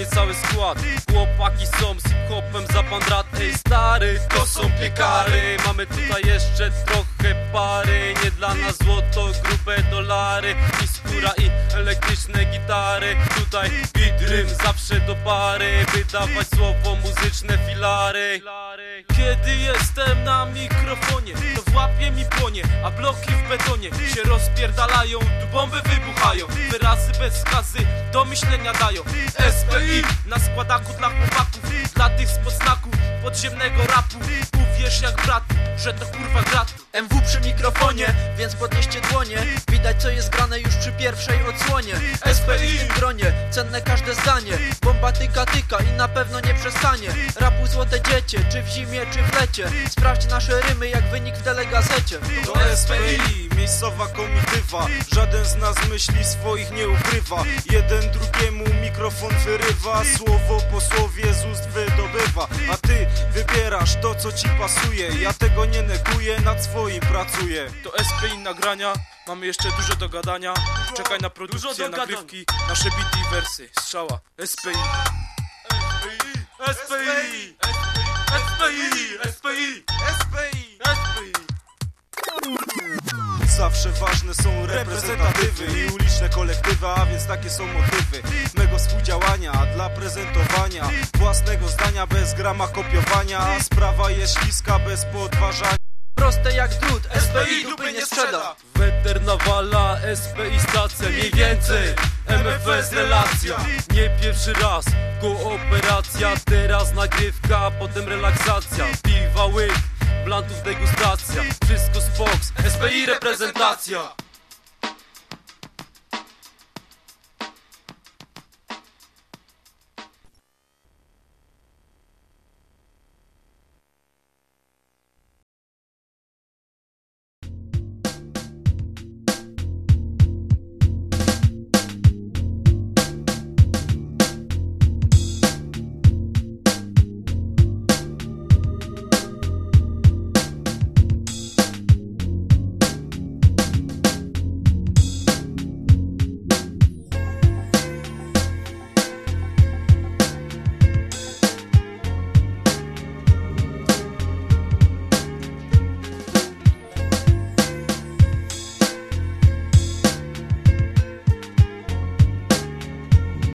nie cały skład. Chłopaki są z hip-hopem za pandrat stary, to są piekary. Mamy tutaj jeszcze trochę pary. Nie dla nas złoto, grube dolary. I skóra i elektryczne gitary. Tutaj beat rym zawsze do pary. By dawać słowo muzyczne filary. Kiedy jestem na mikrofonie To w łapie mi płonie A bloki w betonie się rozpierdalają Tu bomby wybuchają Wyrazy bez skazy do myślenia dają. SPI na składaku dla chłopaków Dla tych z podznaku podziemnego rapu. Uwierz jak brat, że to kurwa grat MW przy mikrofonie, więc podnieście dłonie. Widać co jest grane już przy pierwszej odsłonie. SPI w gronie, cenne każde zdanie. Bomba tyka tyka i na pewno nie przestanie. Rapu złote dziecię, czy w zimie, czy w lecie. Sprawdź nasze rymy jak wynik w telegazecie. To SPI, miejscowa komitywa. Żaden z nas myśli swoich nie ukrywa. Jeden drugiemu mikrofon wyrywa Słowo po słowie z ust wydobywa. A ty wybierasz to co ci pasuje. Ja tego nie neguję, nad swoim pracuję. To SPI nagrania, mamy jeszcze dużo do gadania. Czekaj na produkcję, nagrywki Nasze bity i wersy, strzała. SPI SPI! SPI! SPI! SPI SPI! Zawsze ważne są reprezentatywy i uliczne kolektywy, a więc takie są motywy mego współdziałania dla prezentowania własnego zdania bez grama kopiowania, a sprawa jest śliska bez podważania. Proste jak drut, SPI dupy nie sprzeda Weter nawala, SPI stacja Mniej więcej, MFS relacja Nie pierwszy raz, kooperacja Teraz nagrywka, potem relaksacja. Piwa łyk, blantów degustacja. Wszystko z box, SPI reprezentacja